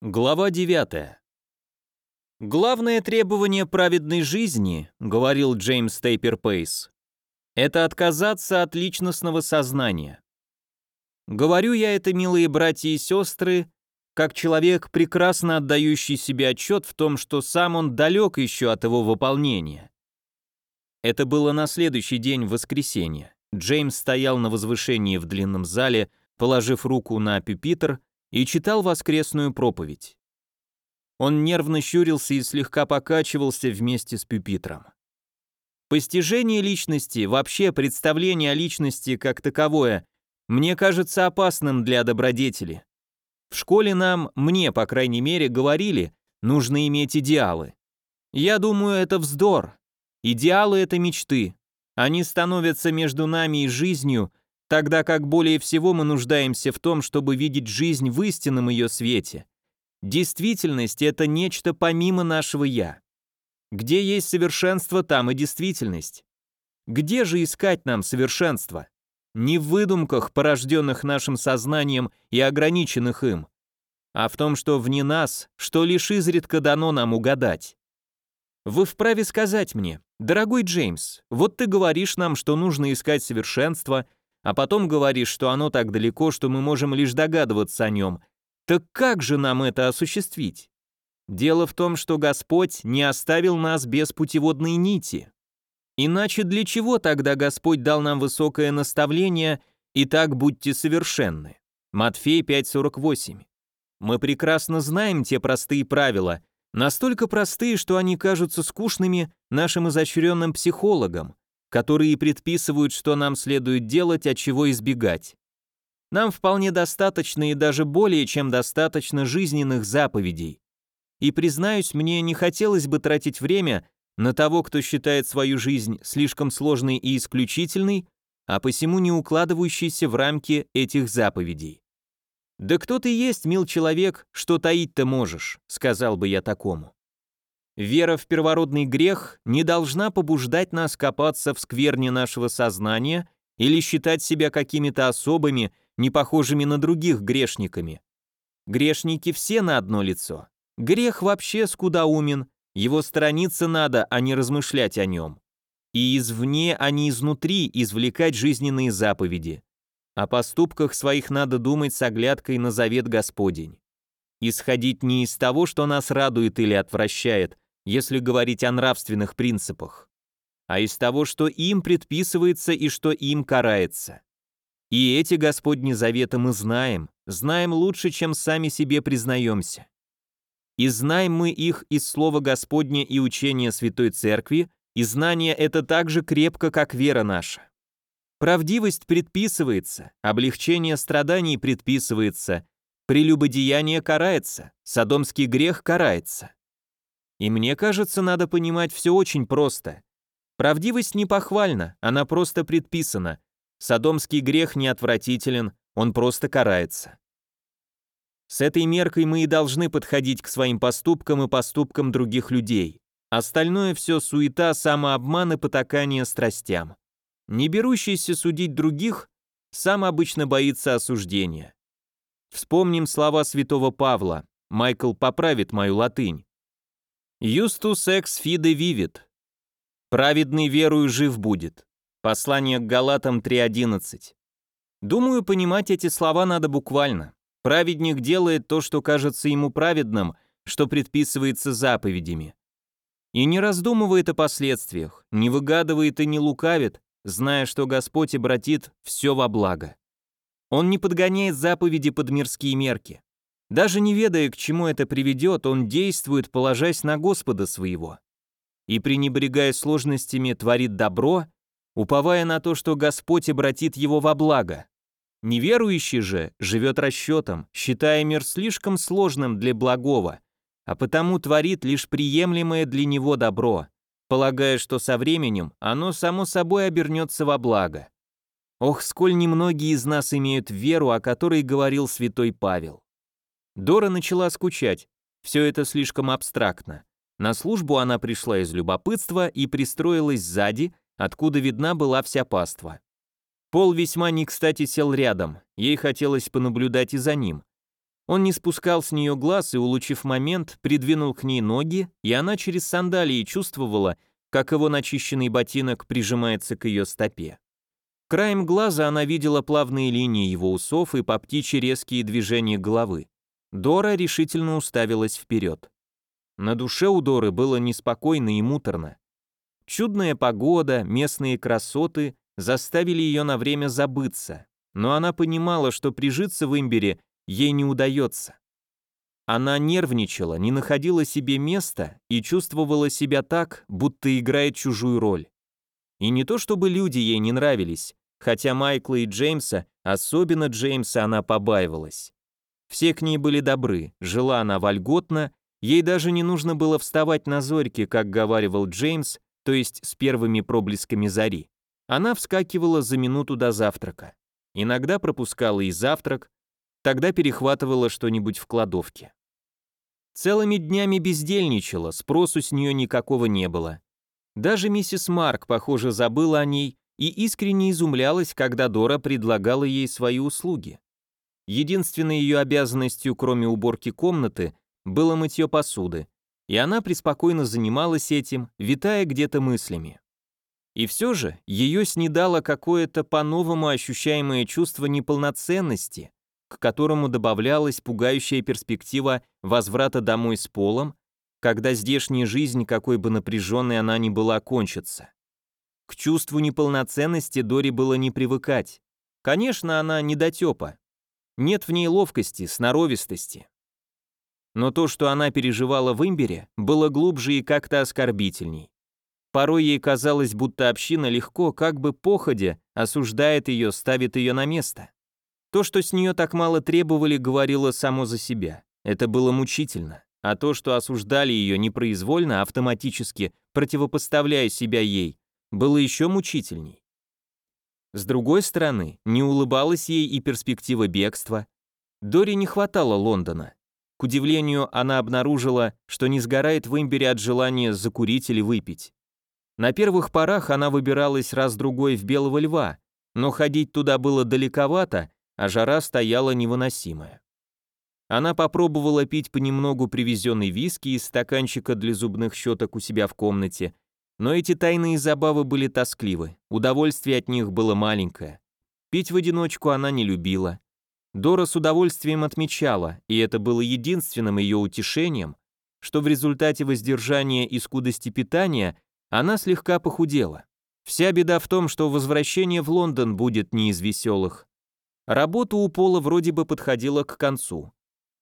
Глава 9. Главное требование праведной жизни, говорил Джеймс Тейпер Пейс, это отказаться от личностного сознания. Говорю я это, милые братья и сестры, как человек, прекрасно отдающий себе отчет в том, что сам он далек еще от его выполнения. Это было на следующий день воскресенья. Джеймс стоял на возвышении в длинном зале, положив руку на пюпитр и читал воскресную проповедь. Он нервно щурился и слегка покачивался вместе с пюпитром. Постижение личности, вообще представление о личности как таковое, мне кажется опасным для добродетели. В школе нам, мне, по крайней мере, говорили, нужно иметь идеалы. Я думаю, это вздор. Идеалы — это мечты. Они становятся между нами и жизнью, тогда как более всего мы нуждаемся в том, чтобы видеть жизнь в истинном ее свете. Действительность — это нечто помимо нашего «я». Где есть совершенство, там и действительность. Где же искать нам совершенство? Не в выдумках, порожденных нашим сознанием и ограниченных им, а в том, что вне нас, что лишь изредка дано нам угадать. Вы вправе сказать мне, дорогой Джеймс, вот ты говоришь нам, что нужно искать совершенство — а потом говоришь, что оно так далеко, что мы можем лишь догадываться о нем. Так как же нам это осуществить? Дело в том, что Господь не оставил нас без путеводной нити. Иначе для чего тогда Господь дал нам высокое наставление «И так будьте совершенны»? Матфей 5.48. Мы прекрасно знаем те простые правила, настолько простые, что они кажутся скучными нашим изощренным психологам, которые предписывают, что нам следует делать, от чего избегать. Нам вполне достаточно и даже более чем достаточно жизненных заповедей. И признаюсь, мне не хотелось бы тратить время на того, кто считает свою жизнь слишком сложной и исключительной, а посему не укладывающейся в рамки этих заповедей. «Да кто ты есть, мил человек, что таить-то можешь», — сказал бы я такому. Вера в первородный грех не должна побуждать нас копаться в скверне нашего сознания или считать себя какими-то особыми, не похожими на других грешниками. Грешники все на одно лицо. Грех вообще скудоумен, его сторониться надо, а не размышлять о нем. И извне, а не изнутри извлекать жизненные заповеди. О поступках своих надо думать с оглядкой на завет Господень. Исходить не из того, что нас радует или отвращает, если говорить о нравственных принципах, а из того, что им предписывается и что им карается. И эти Господни заветы мы знаем, знаем лучше, чем сами себе признаемся. И знаем мы их из Слова Господня и учения Святой Церкви, и знание это так же крепко, как вера наша. Правдивость предписывается, облегчение страданий предписывается, прелюбодеяние карается, садомский грех карается. И мне кажется, надо понимать все очень просто. Правдивость не похвальна, она просто предписана. Содомский грех не отвратителен, он просто карается. С этой меркой мы и должны подходить к своим поступкам и поступкам других людей. Остальное все суета, самообман и потакание страстям. Не берущийся судить других, сам обычно боится осуждения. Вспомним слова святого Павла. Майкл поправит мою латынь. Юстус экс фиде вивит. Праведный верою жив будет. Послание к Галатам 3.11. Думаю, понимать эти слова надо буквально. Праведник делает то, что кажется ему праведным, что предписывается заповедями. И не раздумывает о последствиях, не выгадывает и не лукавит, зная, что Господь обратит все во благо. Он не подгоняет заповеди под мирские мерки. Даже не ведая, к чему это приведет, он действует, положась на Господа своего. И пренебрегая сложностями, творит добро, уповая на то, что Господь обратит его во благо. Неверующий же живет расчетом, считая мир слишком сложным для благого, а потому творит лишь приемлемое для него добро, полагая, что со временем оно само собой обернется во благо. Ох, сколь немногие из нас имеют веру, о которой говорил святой Павел. Дора начала скучать. Все это слишком абстрактно. На службу она пришла из любопытства и пристроилась сзади, откуда видна была вся паства. Пол весьма не кстати сел рядом, ей хотелось понаблюдать и за ним. Он не спускал с нее глаз и, улучив момент, придвинул к ней ноги, и она через сандалии чувствовала, как его начищенный ботинок прижимается к ее стопе. Краем глаза она видела плавные линии его усов и по птичьи резкие движения головы. Дора решительно уставилась вперед. На душе у Доры было неспокойно и муторно. Чудная погода, местные красоты заставили ее на время забыться, но она понимала, что прижиться в имбире ей не удается. Она нервничала, не находила себе места и чувствовала себя так, будто играет чужую роль. И не то чтобы люди ей не нравились, хотя Майкла и Джеймса, особенно Джеймса, она побаивалась. Все к ней были добры, жила она вольготно, ей даже не нужно было вставать на зорьке, как говаривал Джеймс, то есть с первыми проблесками зари. Она вскакивала за минуту до завтрака. Иногда пропускала и завтрак, тогда перехватывала что-нибудь в кладовке. Целыми днями бездельничала, спросу с нее никакого не было. Даже миссис Марк, похоже, забыла о ней и искренне изумлялась, когда Дора предлагала ей свои услуги. Единственной ее обязанностью, кроме уборки комнаты, было мытье посуды, и она преспокойно занималась этим, витая где-то мыслями. И все же ее снедало какое-то по-новому ощущаемое чувство неполноценности, к которому добавлялась пугающая перспектива возврата домой с полом, когда здешняя жизнь, какой бы напряженной она ни была, кончится. К чувству неполноценности Дори было не привыкать. Конечно, она недотепа. Нет в ней ловкости, сноровистости но то, что она переживала в имбире, было глубже и как-то оскорбительней. Порой ей казалось, будто община легко, как бы походя, осуждает ее, ставит ее на место. То, что с нее так мало требовали, говорило само за себя. Это было мучительно. А то, что осуждали ее непроизвольно, автоматически, противопоставляя себя ей, было еще мучительней. С другой стороны, не улыбалась ей и перспектива бегства. Дори не хватало Лондона. К удивлению, она обнаружила, что не сгорает в имбире от желания закурить или выпить. На первых порах она выбиралась раз-другой в Белого Льва, но ходить туда было далековато, а жара стояла невыносимая. Она попробовала пить понемногу привезенный виски из стаканчика для зубных щеток у себя в комнате, но эти тайные забавы были тоскливы, удовольствие от них было маленькое. Пить в одиночку она не любила. Дора с удовольствием отмечала, и это было единственным ее утешением, что в результате воздержания и скудости питания она слегка похудела. Вся беда в том, что возвращение в Лондон будет не из веселых. Работа у Пола вроде бы подходила к концу.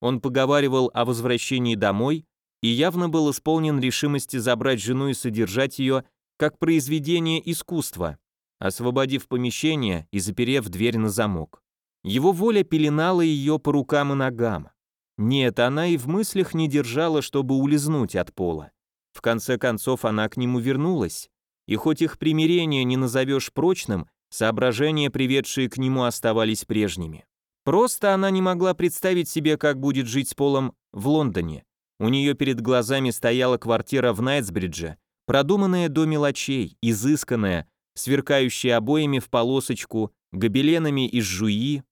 Он поговаривал о возвращении домой и явно был исполнен решимости забрать жену и содержать ее как произведение искусства, освободив помещение и заперев дверь на замок. Его воля пеленала ее по рукам и ногам. Нет, она и в мыслях не держала, чтобы улизнуть от пола. В конце концов, она к нему вернулась, и хоть их примирение не назовешь прочным, соображения, приведшие к нему, оставались прежними. Просто она не могла представить себе, как будет жить с Полом в Лондоне. У нее перед глазами стояла квартира в Найтсбридже, продуманная до мелочей, изысканная, сверкающая обоями в полосочку, гобеленами из жуи,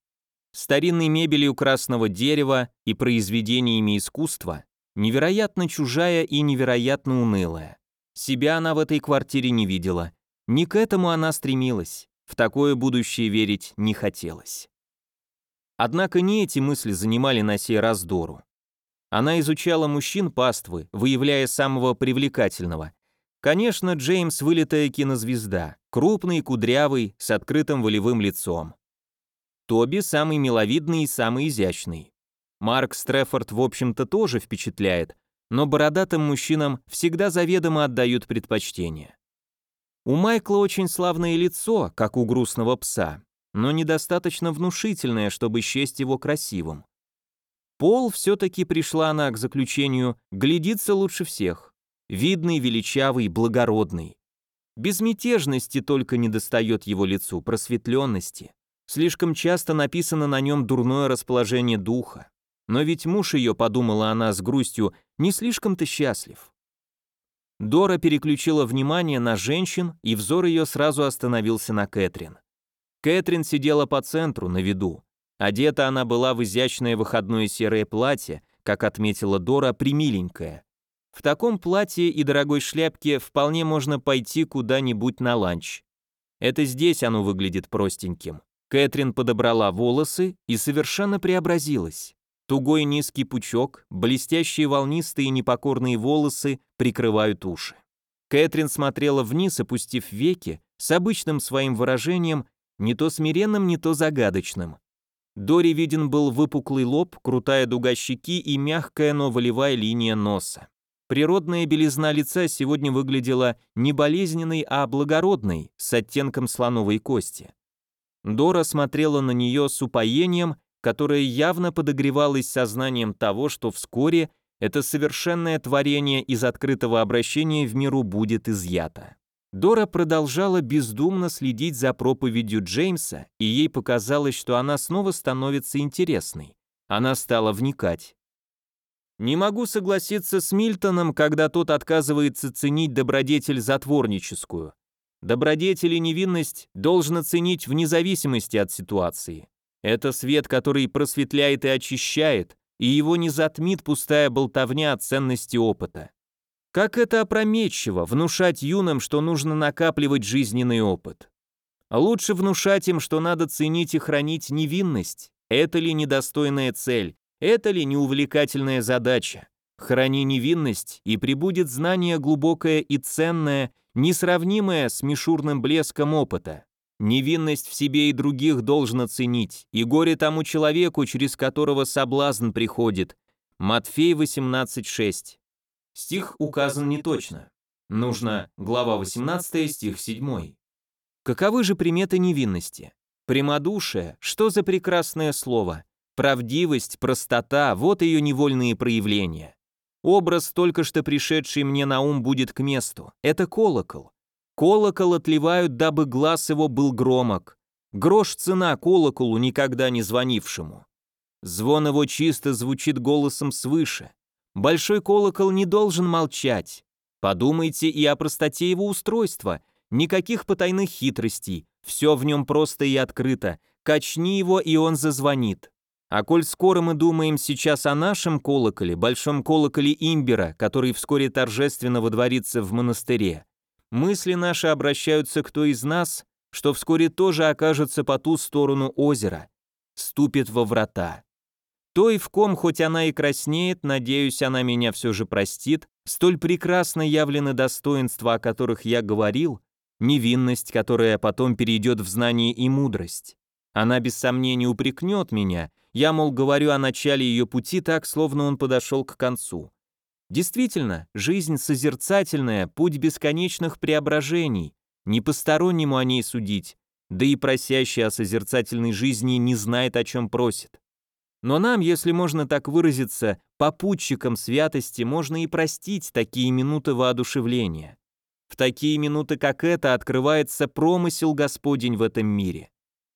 старинной мебелью красного дерева и произведениями искусства, невероятно чужая и невероятно унылая. Себя она в этой квартире не видела. Не к этому она стремилась. В такое будущее верить не хотелось. Однако не эти мысли занимали на сей раз. Она изучала мужчин паствы, выявляя самого привлекательного. Конечно, Джеймс – вылитая кинозвезда, крупный, кудрявый, с открытым волевым лицом. Тоби самый миловидный и самый изящный. Марк Стрефорд, в общем-то, тоже впечатляет, но бородатым мужчинам всегда заведомо отдают предпочтение. У Майкла очень славное лицо, как у грустного пса, но недостаточно внушительное, чтобы счесть его красивым. Пол все-таки пришла она к заключению, глядится лучше всех. Видный, величавый, благородный. Безмятежности только недостает его лицу, просветленности. Слишком часто написано на нем дурное расположение духа. Но ведь муж ее, подумала она с грустью, не слишком-то счастлив. Дора переключила внимание на женщин, и взор ее сразу остановился на Кэтрин. Кэтрин сидела по центру, на виду. Одета она была в изящное выходное серое платье, как отметила Дора, примиленькое. В таком платье и дорогой шляпке вполне можно пойти куда-нибудь на ланч. Это здесь оно выглядит простеньким. Кэтрин подобрала волосы и совершенно преобразилась. Тугой низкий пучок, блестящие волнистые непокорные волосы прикрывают уши. Кэтрин смотрела вниз, опустив веки, с обычным своим выражением, не то смиренным, не то загадочным. Дори виден был выпуклый лоб, крутая дуга щеки и мягкая, но волевая линия носа. Природная белизна лица сегодня выглядела не болезненной, а благородной, с оттенком слоновой кости. Дора смотрела на нее с упоением, которое явно подогревалось сознанием того, что вскоре это совершенное творение из открытого обращения в миру будет изъято. Дора продолжала бездумно следить за проповедью Джеймса, и ей показалось, что она снова становится интересной. Она стала вникать. Не могу согласиться с Мильтоном, когда тот отказывается ценить добродетель затворническую. Добродетель и невинность должен ценить вне зависимости от ситуации. Это свет, который просветляет и очищает, и его не затмит пустая болтовня о ценности опыта. Как это опрометчиво, внушать юным, что нужно накапливать жизненный опыт. Лучше внушать им, что надо ценить и хранить невинность. Это ли недостойная цель? Это ли неувлекательная задача? Храни невинность, и прибудет знание глубокое и ценное, несравнимое с мишурным блеском опыта. Невинность в себе и других должно ценить, и горе тому человеку, через которого соблазн приходит. Матфей 18.6. Стих указан не точно. Нужно глава 18, стих 7. Каковы же приметы невинности? Прямодушие, что за прекрасное слово? Правдивость, простота – вот ее невольные проявления. Образ, только что пришедший мне на ум, будет к месту. Это колокол. Колокол отливают, дабы глаз его был громок. Грош цена колоколу, никогда не звонившему. Звон его чисто звучит голосом свыше. Большой колокол не должен молчать. Подумайте и о простоте его устройства. Никаких потайных хитростей. Все в нем просто и открыто. Качни его, и он зазвонит. А коль скоро мы думаем сейчас о нашем колоколе, большом колоколе имбера, который вскоре торжественно водворится в монастыре, мысли наши обращаются к той из нас, что вскоре тоже окажется по ту сторону озера, ступит во врата. Той, в ком хоть она и краснеет, надеюсь, она меня все же простит, столь прекрасно явлены достоинства, о которых я говорил, невинность, которая потом перейдет в знание и мудрость. Она без сомнения упрекнет меня, я, мол, говорю о начале ее пути так, словно он подошел к концу. Действительно, жизнь созерцательная, путь бесконечных преображений, не постороннему о ней судить, да и просящий о созерцательной жизни не знает, о чем просит. Но нам, если можно так выразиться, попутчикам святости можно и простить такие минуты воодушевления. В такие минуты, как это, открывается промысел Господень в этом мире.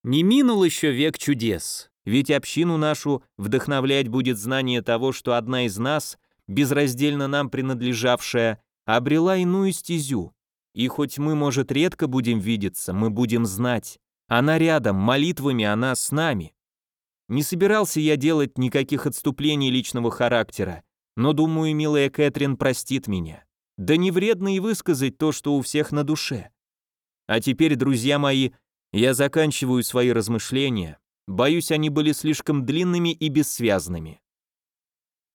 Не минул еще век чудес, ведь общину нашу вдохновлять будет знание того, что одна из нас безраздельно нам принадлежавшая, обрела иную стезю. И хоть мы, может, редко будем видеться, мы будем знать. Она рядом, молитвами она с нами. Не собирался я делать никаких отступлений личного характера, но, думаю, милая Кэтрин простит меня. Да не вредно и высказать то, что у всех на душе. А теперь, друзья мои, я заканчиваю свои размышления. Боюсь, они были слишком длинными и бессвязными.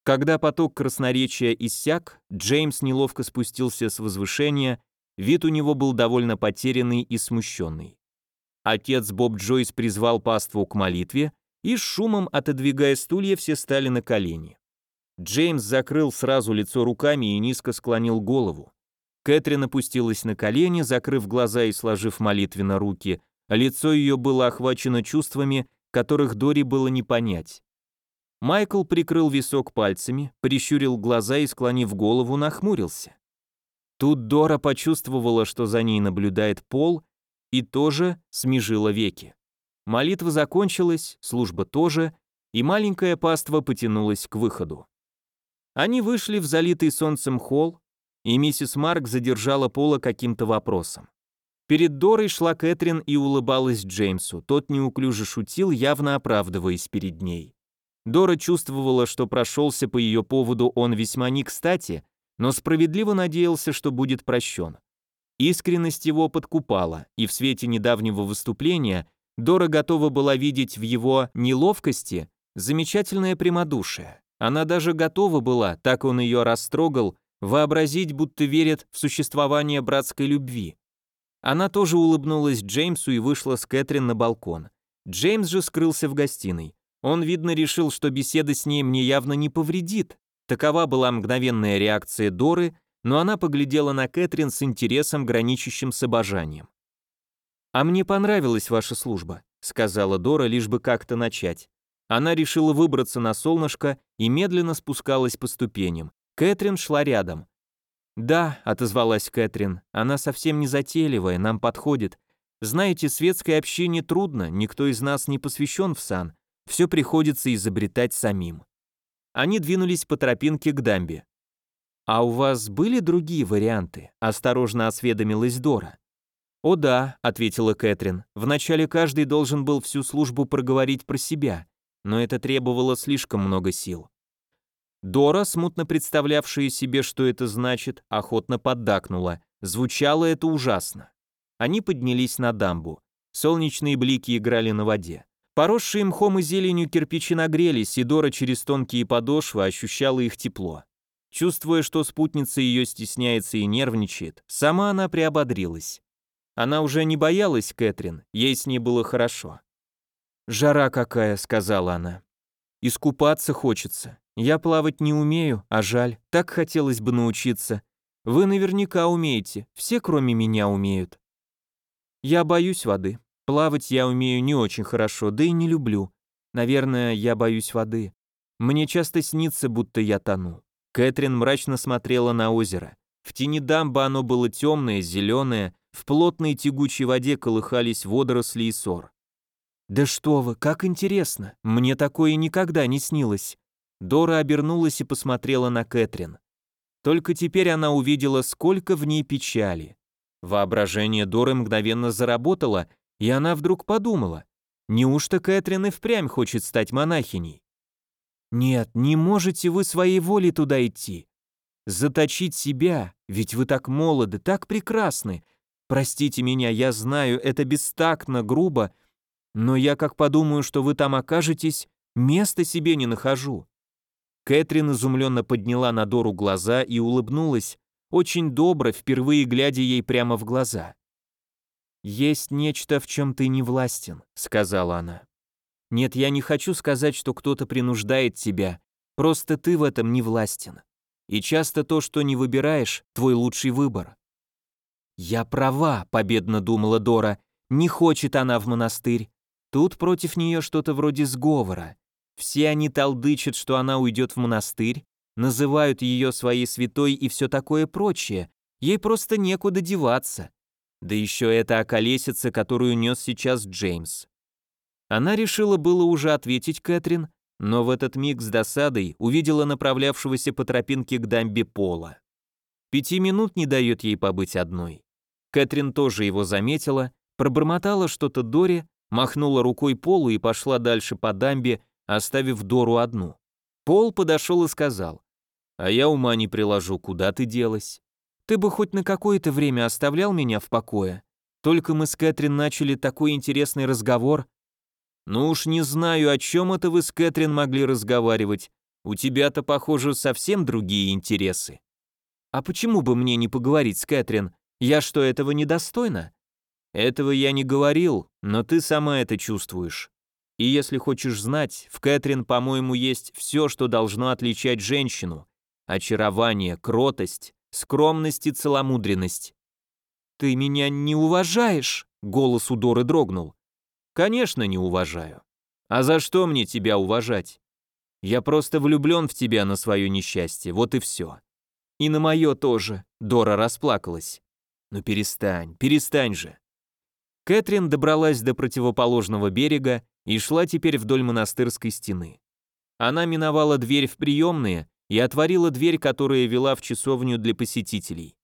Когда поток красноречия иссяк, Джеймс неловко спустился с возвышения, вид у него был довольно потерянный и смущенный. Отец Боб Джойс призвал паству к молитве, и с шумом, отодвигая стулья, все стали на колени. Джеймс закрыл сразу лицо руками и низко склонил голову. Кэтрин опустилась на колени, закрыв глаза и сложив молитвенно руки. Лицо ее было охвачено чувствами, которых Дори было не понять. Майкл прикрыл висок пальцами, прищурил глаза и, склонив голову, нахмурился. Тут Дора почувствовала, что за ней наблюдает Пол, и тоже смежила веки. Молитва закончилась, служба тоже, и маленькая паства потянулась к выходу. Они вышли в залитый солнцем холл, и миссис Марк задержала Пола каким-то вопросом. Перед Дорой шла Кэтрин и улыбалась Джеймсу. Тот неуклюже шутил, явно оправдываясь перед ней. Дора чувствовала, что прошелся по ее поводу он весьма не кстати, но справедливо надеялся, что будет прощен. Искренность его подкупала, и в свете недавнего выступления Дора готова была видеть в его неловкости замечательное прямодушие. Она даже готова была, так он ее растрогал, вообразить, будто верит в существование братской любви. Она тоже улыбнулась Джеймсу и вышла с Кэтрин на балкон. Джеймс же скрылся в гостиной. Он, видно, решил, что беседа с ней мне явно не повредит. Такова была мгновенная реакция Доры, но она поглядела на Кэтрин с интересом, граничащим с обожанием. «А мне понравилась ваша служба», — сказала Дора, лишь бы как-то начать. Она решила выбраться на солнышко и медленно спускалась по ступеням. Кэтрин шла рядом. «Да», — отозвалась Кэтрин, — «она совсем не затейливая, нам подходит. Знаете, светское общение трудно, никто из нас не посвящен в сан, все приходится изобретать самим. Они двинулись по тропинке к дамбе. «А у вас были другие варианты?» – осторожно осведомилась Дора. «О да», – ответила Кэтрин. «Вначале каждый должен был всю службу проговорить про себя, но это требовало слишком много сил». Дора, смутно представлявшая себе, что это значит, охотно поддакнула. Звучало это ужасно. Они поднялись на дамбу. Солнечные блики играли на воде. Поросшие мхом и зеленью кирпичи нагрелись, и Дора через тонкие подошвы ощущала их тепло. Чувствуя, что спутница ее стесняется и нервничает, сама она приободрилась. Она уже не боялась Кэтрин, ей с ней было хорошо. «Жара какая», — сказала она. «Искупаться хочется. Я плавать не умею, а жаль, так хотелось бы научиться. Вы наверняка умеете, все кроме меня умеют». «Я боюсь воды», Плавать я умею не очень хорошо, да и не люблю. Наверное, я боюсь воды. Мне часто снится, будто я тону. Кэтрин мрачно смотрела на озеро. В тени дамбы оно было темное, зеленое, в плотной тягучей воде колыхались водоросли и сор. «Да что вы, как интересно! Мне такое никогда не снилось!» Дора обернулась и посмотрела на Кэтрин. Только теперь она увидела, сколько в ней печали. Воображение Доры мгновенно заработало, и она вдруг подумала, неужто Кэтрин и впрямь хочет стать монахиней? Нет, не можете вы своей волей туда идти. Заточить себя, ведь вы так молоды, так прекрасны. Простите меня, я знаю, это бестактно, грубо, но я как подумаю, что вы там окажетесь, места себе не нахожу. Кэтрин изумленно подняла на Дору глаза и улыбнулась, очень добро, впервые глядя ей прямо в глаза. «Есть нечто, в чем ты не властен», — сказала она. «Нет, я не хочу сказать, что кто-то принуждает тебя, просто ты в этом не властен. И часто то, что не выбираешь, твой лучший выбор». «Я права», — победно думала Дора, — «не хочет она в монастырь. Тут против нее что-то вроде сговора. Все они толдычат, что она уйдет в монастырь, называют ее своей святой и все такое прочее. Ей просто некуда деваться. Да еще это околесица, которую нес сейчас Джеймс. Она решила было уже ответить Кэтрин, но в этот миг с досадой увидела направлявшегося по тропинке к дамбе Пола. Пяти минут не дает ей побыть одной. Кэтрин тоже его заметила, пробормотала что-то Доре, махнула рукой Полу и пошла дальше по дамбе, оставив Дору одну. Пол подошел и сказал, «А я ума не приложу, куда ты делась?» Ты бы хоть на какое-то время оставлял меня в покое. Только мы с Кэтрин начали такой интересный разговор. Ну уж не знаю, о чем это вы с Кэтрин могли разговаривать. У тебя-то, похоже, совсем другие интересы. А почему бы мне не поговорить с Кэтрин? Я что, этого недостойна? Этого я не говорил, но ты сама это чувствуешь. И если хочешь знать, в Кэтрин, по-моему, есть все, что должно отличать женщину. Очарование, кротость, скромность и целомудренность. «Ты меня не уважаешь?» — голос у Доры дрогнул. «Конечно, не уважаю. А за что мне тебя уважать? Я просто влюблен в тебя на свое несчастье, вот и все. И на мое тоже», — Дора расплакалась. «Ну перестань, перестань же». Кэтрин добралась до противоположного берега и шла теперь вдоль монастырской стены. Она миновала дверь в приемные и отворила дверь, которая вела в часовню для посетителей.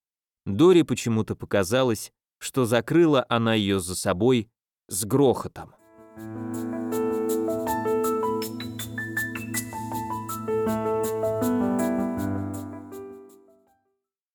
Доре почему-то показалось, что закрыла она ее за собой с грохотом.